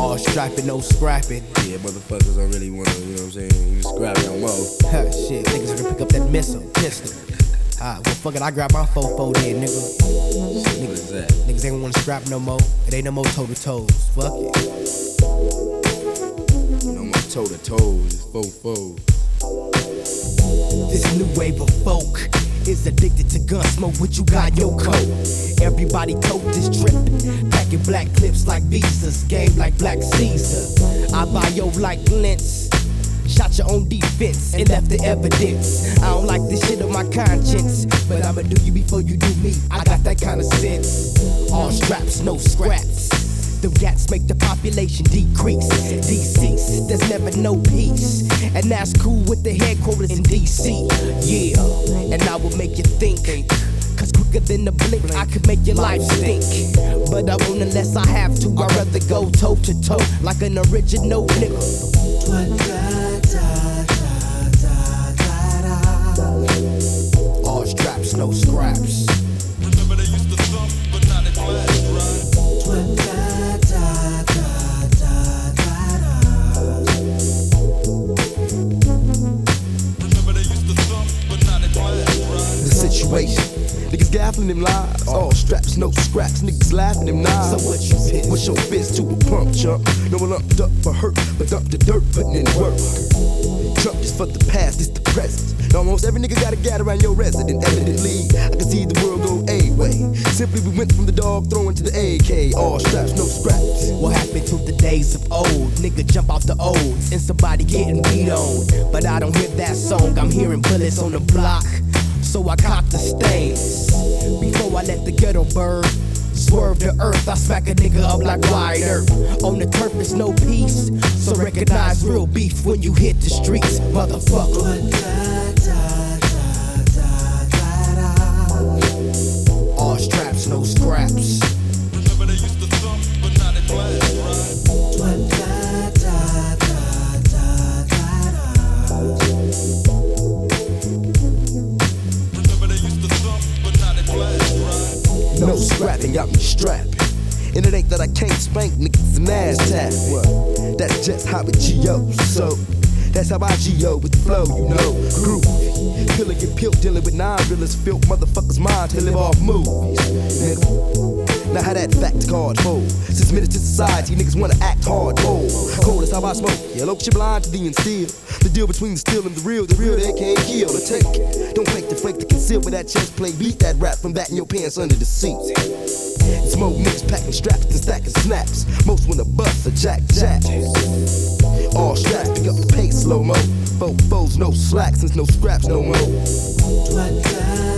All strapping, no scrapping. Yeah, motherfuckers don't really wanna, you know what I'm saying? You just grab your mo. Shit, niggas gonna pick up that missile, pistol. Ah, well, fuck it, I grab my fofo then, nigga. What is that? Niggas ain't wanna scrap no more. It ain't no more toe to toes. Fuck it. No more toe to toes, it's fo This new wave of folk is addicted to gun smoke. What you got your coat? Everybody tote this trip. Packing black clips like visas. Game like Black Caesar. I buy yo like lens. Shot your own defense and left the evidence. I don't like this shit on my conscience, but I'ma do you before you do me. I got that kind of sense. All straps, no scraps. Them gats make the population decrease. There's never no peace. And that's cool with the headquarters in DC. Yeah, and I will make you think. Cause quicker than a blink, I could make your life stink. But I won't unless I have to. I'd rather go toe to toe like an original nigga. Gaffling them lies. All straps, no scraps. Niggas laughing them knives. So what you pissed? What's your fist to a pump chump? No one lumped up for hurt, but dumped the dirt, putting in work. Trump is for the past, it's the present. Almost every nigga got a gat around your resident. Evidently, I can see the world go a way. Simply, we went from the dog throwing to the AK. All straps, no scraps. What happened to the days of old? Nigga jump off the O's and somebody getting beat on. But I don't hear that song, I'm hearing bullets on the block. So I cop the stains. Before I let the ghetto burn, swerve the earth, I smack a nigga up like wide earth. On the turf is no peace. So recognize real beef when you hit the streets, motherfucker. No scrapping, got me strapping. And it ain't that I can't spank niggas and ass tap. That's just how it G.O. So, that's how I G.O. with the flow, you know. Groovy. Pillar get pill dealing with nine realers, filth motherfuckers' mind to live off movies. Nigga. Now how that fact card fold. Since minutes to society, niggas wanna act hard bold. Cold is how I smoke. Yeah, Yellow shit blind to the instill. The deal between the still and the real, the real they can't kill or take. Don't fake the flake to conceal with that chest play. Beat that rap from batting your pants under the seat. Smoke mix packing straps and stacking snaps. Most wanna bust a jack jack. All straps pick up the pace slow mo. Four foes no slack since no scraps no more.